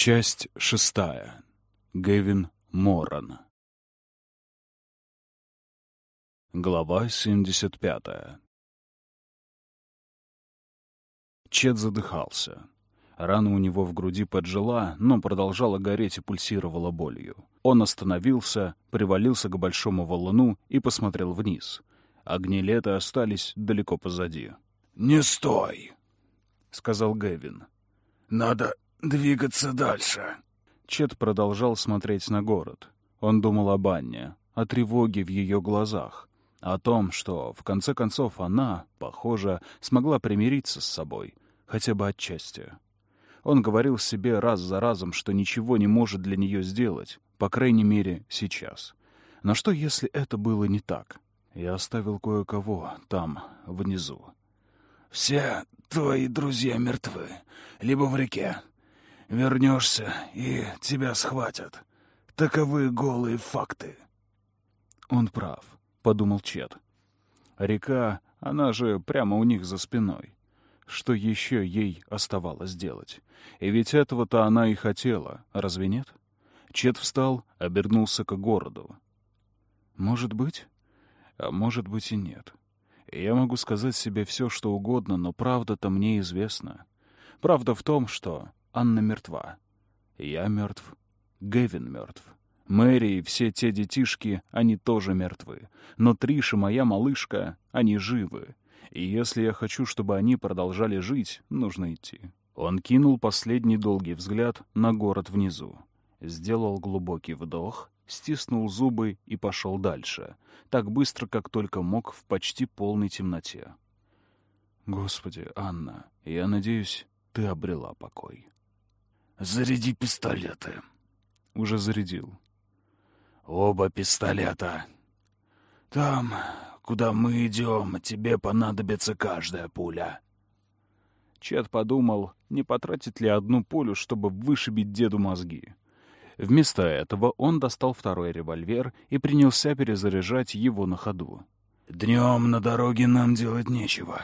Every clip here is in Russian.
Часть шестая. Гэвин Моран. Глава 75. Чет задыхался. Рана у него в груди поджила, но продолжала гореть и пульсировала болью. Он остановился, привалился к большому валуну и посмотрел вниз. Огни лета остались далеко позади. «Не стой!» — сказал Гэвин. «Надо двигаться дальше». Чет продолжал смотреть на город. Он думал об Анне, о тревоге в ее глазах, о том, что, в конце концов, она, похоже, смогла примириться с собой, хотя бы отчасти. Он говорил себе раз за разом, что ничего не может для нее сделать, по крайней мере, сейчас. Но что, если это было не так? Я оставил кое-кого там, внизу. «Все твои друзья мертвы, либо в реке. Вернешься, и тебя схватят. Таковы голые факты». «Он прав», — подумал Чет. «Река, она же прямо у них за спиной. Что еще ей оставалось делать? И ведь этого-то она и хотела, разве нет?» Чет встал, обернулся к городу. «Может быть, а может быть и нет. Я могу сказать себе все, что угодно, но правда-то мне известна. Правда в том, что Анна мертва. Я мертв. Гевин мертв. Мэри и все те детишки, они тоже мертвы. Но Триша, моя малышка, они живы. И если я хочу, чтобы они продолжали жить, нужно идти. Он кинул последний долгий взгляд на город внизу. Сделал глубокий вдох стиснул зубы и пошел дальше, так быстро, как только мог в почти полной темноте. «Господи, Анна, я надеюсь, ты обрела покой». «Заряди пистолеты». «Уже зарядил». «Оба пистолета. Там, куда мы идем, тебе понадобится каждая пуля». Чет подумал, не потратить ли одну пулю, чтобы вышибить деду мозги. Вместо этого он достал второй револьвер и принялся перезаряжать его на ходу. «Днем на дороге нам делать нечего.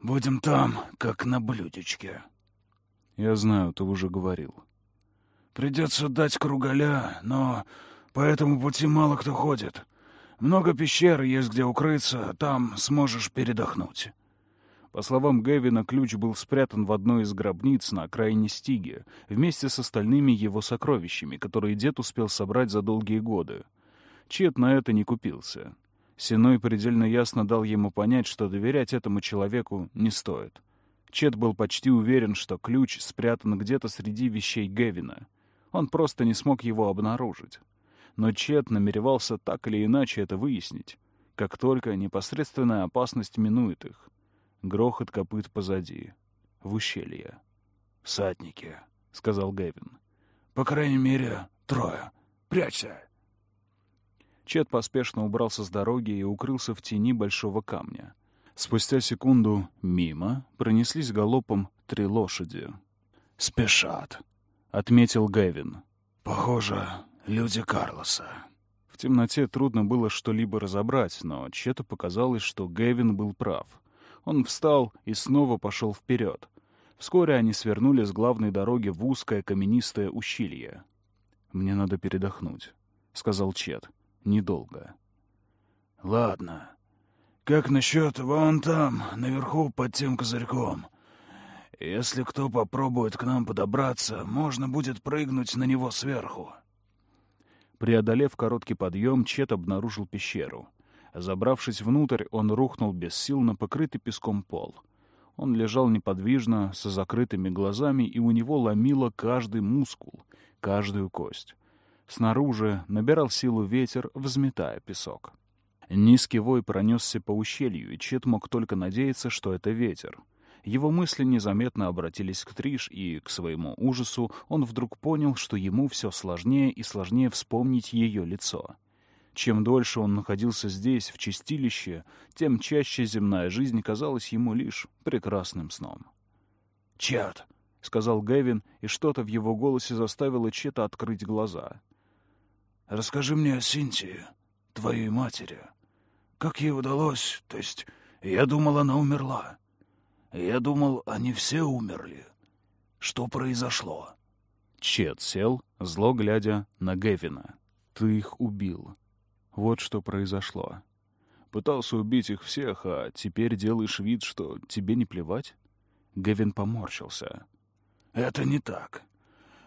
Будем там, как на блюдечке». «Я знаю, ты уже говорил». «Придется дать кругаля, но по этому пути мало кто ходит. Много пещер есть где укрыться, там сможешь передохнуть». По словам Гэвина, ключ был спрятан в одной из гробниц на окраине Стиги, вместе с остальными его сокровищами, которые дед успел собрать за долгие годы. Чет на это не купился. Синой предельно ясно дал ему понять, что доверять этому человеку не стоит. Чет был почти уверен, что ключ спрятан где-то среди вещей Гэвина. Он просто не смог его обнаружить. Но Чет намеревался так или иначе это выяснить, как только непосредственная опасность минует их. Грохот копыт позади. В ущелье. «Всадники», — сказал Гэвин. «По крайней мере, трое. Прячься!» Чет поспешно убрался с дороги и укрылся в тени большого камня. Спустя секунду мимо пронеслись галопом три лошади. «Спешат», — отметил Гэвин. «Похоже, люди Карлоса». В темноте трудно было что-либо разобрать, но Чету показалось, что Гэвин был прав. Он встал и снова пошел вперед. Вскоре они свернули с главной дороги в узкое каменистое ущелье. «Мне надо передохнуть», — сказал Чет. «Недолго». «Ладно. Как насчет вон там, наверху, под тем козырьком? Если кто попробует к нам подобраться, можно будет прыгнуть на него сверху». Преодолев короткий подъем, Чет обнаружил пещеру. Забравшись внутрь, он рухнул без сил на покрытый песком пол. Он лежал неподвижно, со закрытыми глазами, и у него ломило каждый мускул, каждую кость. Снаружи набирал силу ветер, взметая песок. Низкий вой пронесся по ущелью, и Чет мог только надеяться, что это ветер. Его мысли незаметно обратились к Триш, и, к своему ужасу, он вдруг понял, что ему все сложнее и сложнее вспомнить ее лицо. Чем дольше он находился здесь, в чистилище, тем чаще земная жизнь казалась ему лишь прекрасным сном. «Чет!» — сказал Гэвин, и что-то в его голосе заставило Чета открыть глаза. «Расскажи мне о Синтии, твоей матери. Как ей удалось? То есть, я думал, она умерла. Я думал, они все умерли. Что произошло?» Чет сел, зло глядя на Гевина. «Ты их убил. Вот что произошло. Пытался убить их всех, а теперь делаешь вид, что тебе не плевать?» Гевин поморщился. «Это не так.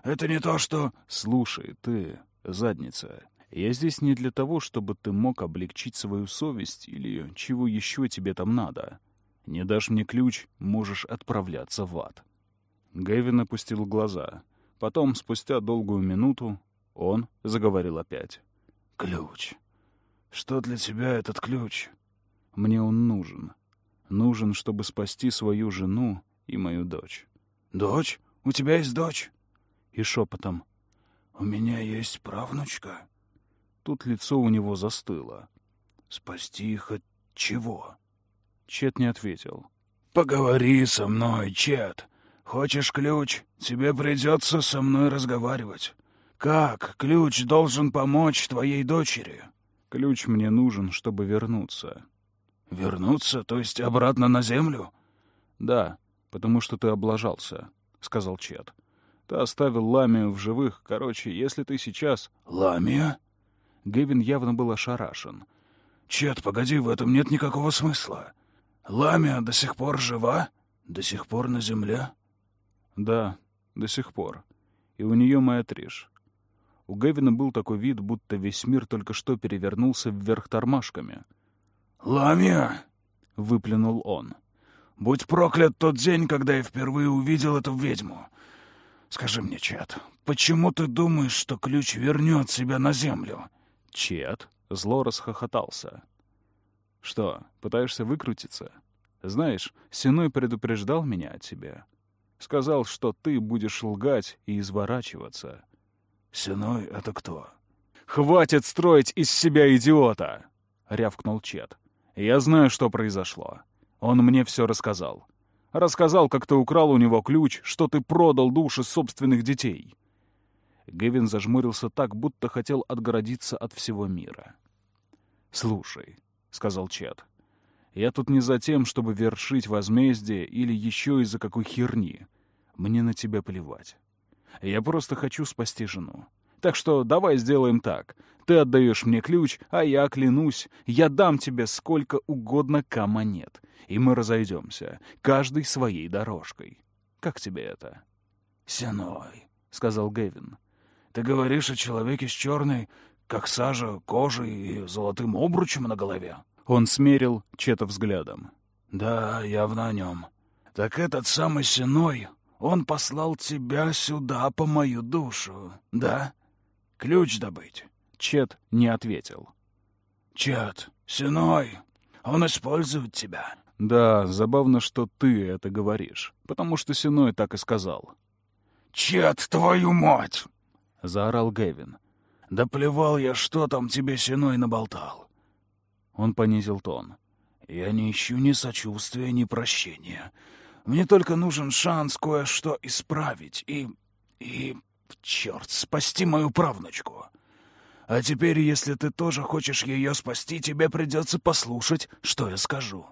Это не то, что...» «Слушай, ты, задница, я здесь не для того, чтобы ты мог облегчить свою совесть или чего еще тебе там надо. Не дашь мне ключ, можешь отправляться в ад». Гэвин опустил глаза. Потом, спустя долгую минуту, он заговорил опять. «Ключ. Что для тебя этот ключ?» «Мне он нужен. Нужен, чтобы спасти свою жену и мою дочь». «Дочь? У тебя есть дочь?» И шепотом. «У меня есть правнучка». Тут лицо у него застыло. «Спасти их от чего?» Чет не ответил. «Поговори со мной, Чет. Хочешь ключ? Тебе придется со мной разговаривать. Как ключ должен помочь твоей дочери?» «Ключ мне нужен, чтобы вернуться». «Вернуться? То есть обратно на землю?» «Да, потому что ты облажался», — сказал Чет. «Ты оставил Ламию в живых. Короче, если ты сейчас...» «Ламия?» Гевин явно был ошарашен. «Чет, погоди, в этом нет никакого смысла. Ламия до сих пор жива? До сих пор на земле?» «Да, до сих пор. И у нее моя Триш. У Гевина был такой вид, будто весь мир только что перевернулся вверх тормашками. «Ламия!» — выплюнул он. «Будь проклят тот день, когда я впервые увидел эту ведьму. Скажи мне, Чет, почему ты думаешь, что ключ вернет себя на землю?» Чет зло расхохотался. «Что, пытаешься выкрутиться? Знаешь, Синой предупреждал меня о тебе. Сказал, что ты будешь лгать и изворачиваться». «Синой — это кто?» «Хватит строить из себя идиота!» — рявкнул Чет. «Я знаю, что произошло. Он мне все рассказал. Рассказал, как ты украл у него ключ, что ты продал души собственных детей». Гевин зажмурился так, будто хотел отгородиться от всего мира. «Слушай», — сказал Чет, — «я тут не за тем, чтобы вершить возмездие или еще из-за какой херни. Мне на тебя плевать. Я просто хочу спасти жену. Так что давай сделаем так. Ты отдаешь мне ключ, а я клянусь, я дам тебе сколько угодно камонет, и мы разойдемся, каждый своей дорожкой. Как тебе это?» «Синой», — сказал Гевин. «Ты говоришь о человеке с черной, как сажа, кожей и золотым обручем на голове?» Он смерил Чета взглядом. «Да, явно о нем. Так этот самый Синой, он послал тебя сюда по мою душу, да? Ключ добыть?» Чет не ответил. «Чет, Синой, он использует тебя». «Да, забавно, что ты это говоришь, потому что Синой так и сказал». «Чет, твою мать!» — заорал Гэвин. «Да плевал я, что там тебе Синой наболтал». Он понизил тон. «Я не ищу ни сочувствия, ни прощения. Мне только нужен шанс кое-что исправить и... и... черт, спасти мою правнучку. А теперь, если ты тоже хочешь ее спасти, тебе придется послушать, что я скажу.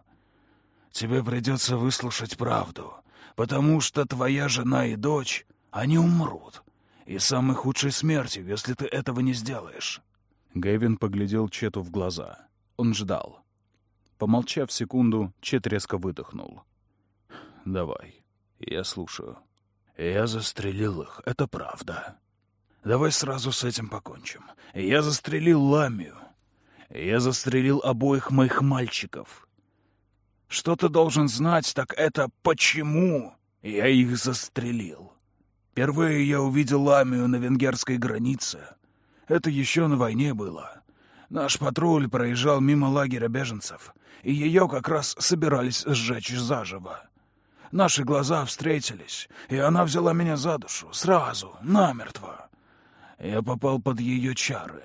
Тебе придется выслушать правду, потому что твоя жена и дочь, они умрут. И самой худшей смертью, если ты этого не сделаешь». Гэвин поглядел Чету в глаза. Он ждал. Помолчав секунду, Чет резко выдохнул. «Давай, я слушаю». «Я застрелил их, это правда. Давай сразу с этим покончим. Я застрелил Ламию. Я застрелил обоих моих мальчиков. Что ты должен знать, так это почему я их застрелил. Впервые я увидел Ламию на венгерской границе. Это еще на войне было. Наш патруль проезжал мимо лагеря беженцев, и ее как раз собирались сжечь заживо. Наши глаза встретились, и она взяла меня за душу, сразу, намертво. Я попал под ее чары.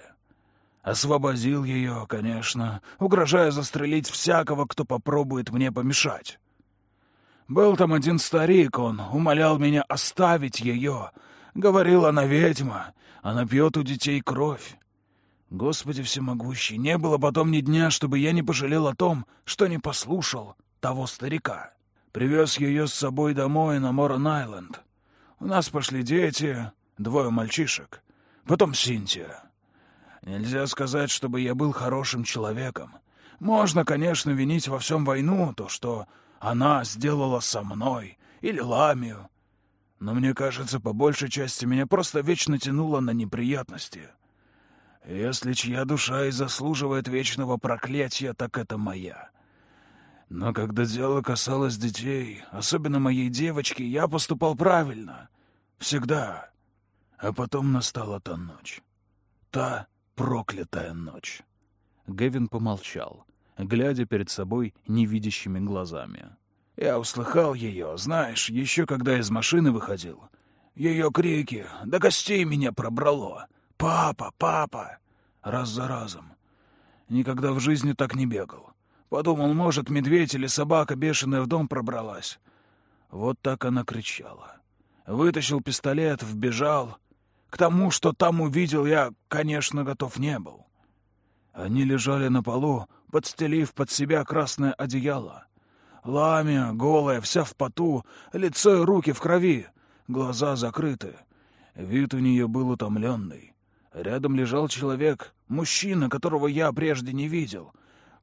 Освободил ее, конечно, угрожая застрелить всякого, кто попробует мне помешать. Был там один старик, он умолял меня оставить ее. Говорил, она ведьма, она пьет у детей кровь. Господи всемогущий, не было потом ни дня, чтобы я не пожалел о том, что не послушал того старика. Привез ее с собой домой на Морон-Айленд. У нас пошли дети, двое мальчишек, потом Синтия. Нельзя сказать, чтобы я был хорошим человеком. Можно, конечно, винить во всем войну, то, что она сделала со мной, или Ламию. Но мне кажется, по большей части меня просто вечно тянуло на неприятности. Если чья душа и заслуживает вечного проклятия, так это моя. Но когда дело касалось детей, особенно моей девочки, я поступал правильно. Всегда. А потом настала та ночь. Та проклятая ночь. Гевин помолчал, глядя перед собой невидящими глазами. Я услыхал ее, знаешь, еще когда из машины выходил. Ее крики, до костей меня пробрало. «Папа! Папа!» Раз за разом. Никогда в жизни так не бегал. Подумал, может, медведь или собака бешеная в дом пробралась. Вот так она кричала. Вытащил пистолет, вбежал. К тому, что там увидел, я, конечно, готов не был. Они лежали на полу, подстелив под себя красное одеяло. Ламя, голая, вся в поту, лицо и руки в крови, глаза закрыты. Вид у нее был утомленный. Рядом лежал человек, мужчина, которого я прежде не видел.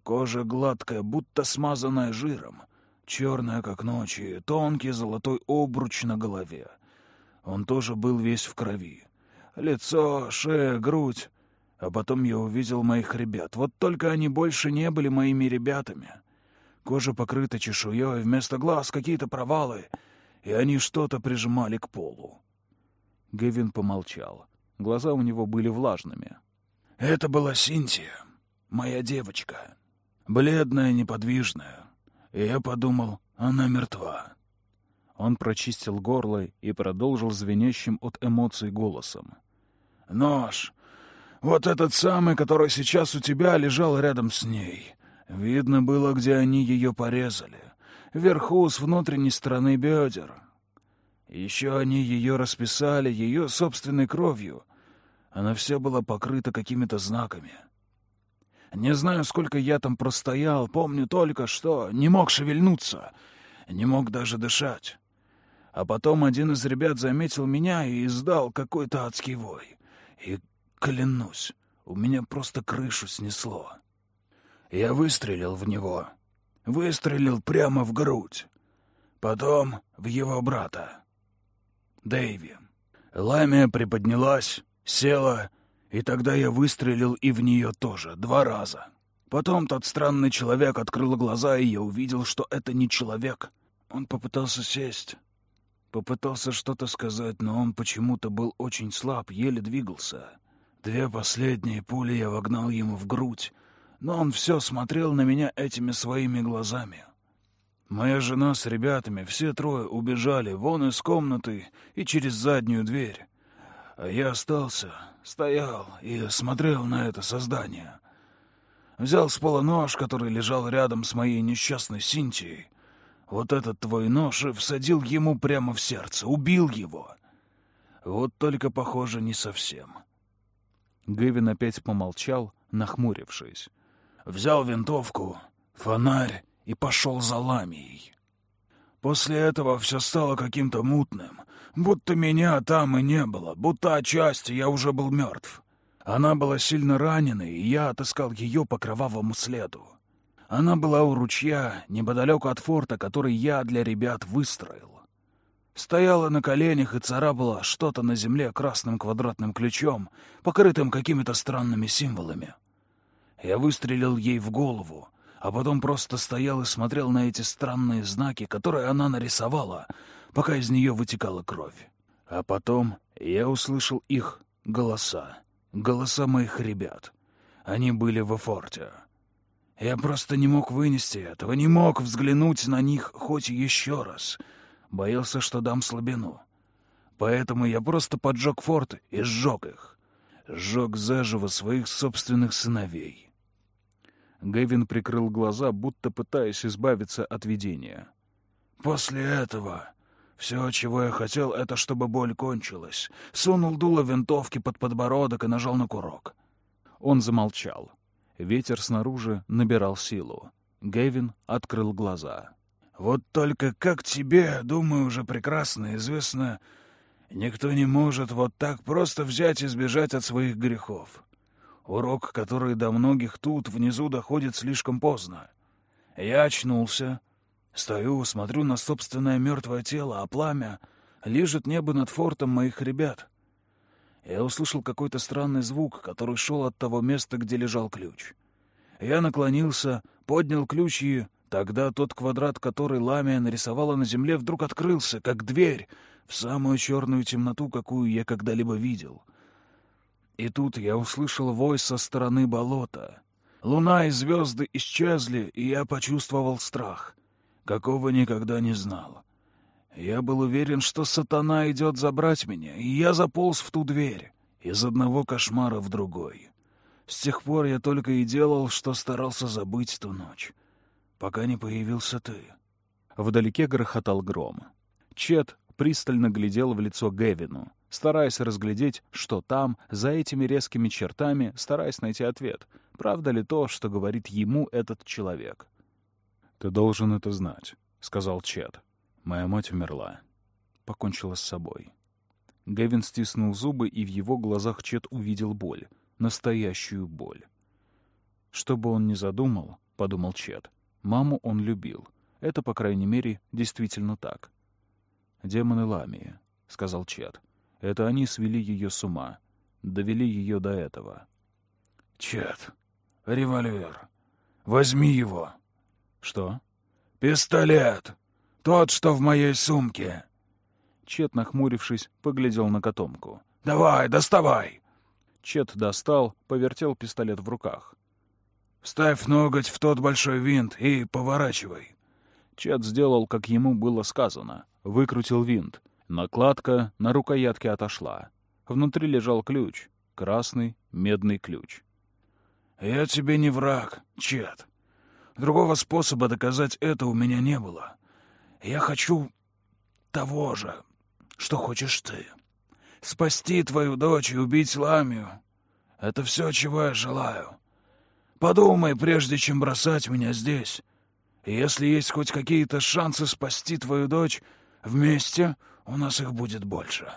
Кожа гладкая, будто смазанная жиром, черная, как ночь, и тонкий золотой обруч на голове. Он тоже был весь в крови. Лицо, шея, грудь. А потом я увидел моих ребят. Вот только они больше не были моими ребятами. Кожа покрыта чешуей, вместо глаз какие-то провалы, и они что-то прижимали к полу. Гевин помолчал. Глаза у него были влажными. Это была Синтия, моя девочка. Бледная, неподвижная. И я подумал, она мертва. Он прочистил горло и продолжил звенящим от эмоций голосом. «Нож! Вот этот самый, который сейчас у тебя, лежал рядом с ней. Видно было, где они ее порезали. Вверху, с внутренней стороны бедер. Еще они ее расписали, ее собственной кровью, она вся была покрыта какими-то знаками. Не знаю, сколько я там простоял, помню только, что не мог шевельнуться, не мог даже дышать. А потом один из ребят заметил меня и издал какой-то адский вой. И, клянусь, у меня просто крышу снесло. Я выстрелил в него. Выстрелил прямо в грудь. Потом в его брата. Дэйви. Ламия приподнялась, Села, и тогда я выстрелил и в нее тоже, два раза. Потом тот странный человек открыл глаза, и я увидел, что это не человек. Он попытался сесть, попытался что-то сказать, но он почему-то был очень слаб, еле двигался. Две последние пули я вогнал ему в грудь, но он все смотрел на меня этими своими глазами. Моя жена с ребятами, все трое убежали вон из комнаты и через заднюю дверь. А я остался, стоял и смотрел на это создание. Взял с пола нож, который лежал рядом с моей несчастной Синтией. Вот этот твой нож и всадил ему прямо в сердце, убил его. Вот только, похоже, не совсем. Гэвин опять помолчал, нахмурившись. Взял винтовку, фонарь и пошел за ламией. После этого все стало каким-то мутным, будто меня там и не было, будто отчасти я уже был мертв. Она была сильно ранена, и я отыскал ее по кровавому следу. Она была у ручья, неподалеку от форта, который я для ребят выстроил. Стояла на коленях и царапала что-то на земле красным квадратным ключом, покрытым какими-то странными символами. Я выстрелил ей в голову, а потом просто стоял и смотрел на эти странные знаки, которые она нарисовала, пока из нее вытекала кровь. А потом я услышал их голоса, голоса моих ребят. Они были в форте. Я просто не мог вынести этого, не мог взглянуть на них хоть еще раз. Боялся, что дам слабину. Поэтому я просто поджег форт и сжег их. Сжег заживо своих собственных сыновей. Гэвин прикрыл глаза, будто пытаясь избавиться от видения. «После этого все, чего я хотел, это чтобы боль кончилась. Сунул дуло винтовки под подбородок и нажал на курок». Он замолчал. Ветер снаружи набирал силу. Гэвин открыл глаза. «Вот только как тебе, думаю, уже прекрасно известно, Никто не может вот так просто взять и сбежать от своих грехов. Урок, который до многих тут внизу доходит слишком поздно. Я очнулся, стою, смотрю на собственное мертвое тело, а пламя лежит небо над фортом моих ребят. Я услышал какой-то странный звук, который шел от того места, где лежал ключ. Я наклонился, поднял ключ и... Тогда тот квадрат, который Ламия нарисовала на земле, вдруг открылся, как дверь, в самую черную темноту, какую я когда-либо видел. И тут я услышал вой со стороны болота. Луна и звезды исчезли, и я почувствовал страх, какого никогда не знал. Я был уверен, что сатана идет забрать меня, и я заполз в ту дверь, из одного кошмара в другой. С тех пор я только и делал, что старался забыть ту ночь, пока не появился ты. Вдалеке грохотал гром. Чет пристально глядел в лицо Гевину, стараясь разглядеть, что там, за этими резкими чертами, стараясь найти ответ, правда ли то, что говорит ему этот человек. «Ты должен это знать», — сказал Чет. Моя мать умерла. Покончила с собой. Гэвин стиснул зубы, и в его глазах Чет увидел боль. Настоящую боль. Что бы он ни задумал, — подумал Чет, — маму он любил. Это, по крайней мере, действительно так. «Демоны Ламии», — сказал Чет. «Это они свели ее с ума. Довели ее до этого». «Чет, револьвер. Возьми его». «Что?» «Пистолет!» Тот, что в моей сумке. Чет, нахмурившись, поглядел на котомку. «Давай, доставай!» Чет достал, повертел пистолет в руках. «Вставь ноготь в тот большой винт и поворачивай». Чет сделал, как ему было сказано. Выкрутил винт. Накладка на рукоятке отошла. Внутри лежал ключ. Красный медный ключ. «Я тебе не враг, Чет. Другого способа доказать это у меня не было. Я хочу того же, что хочешь ты. Спасти твою дочь и убить Ламию. Это все, чего я желаю. Подумай, прежде чем бросать меня здесь. Если есть хоть какие-то шансы спасти твою дочь, вместе у нас их будет больше».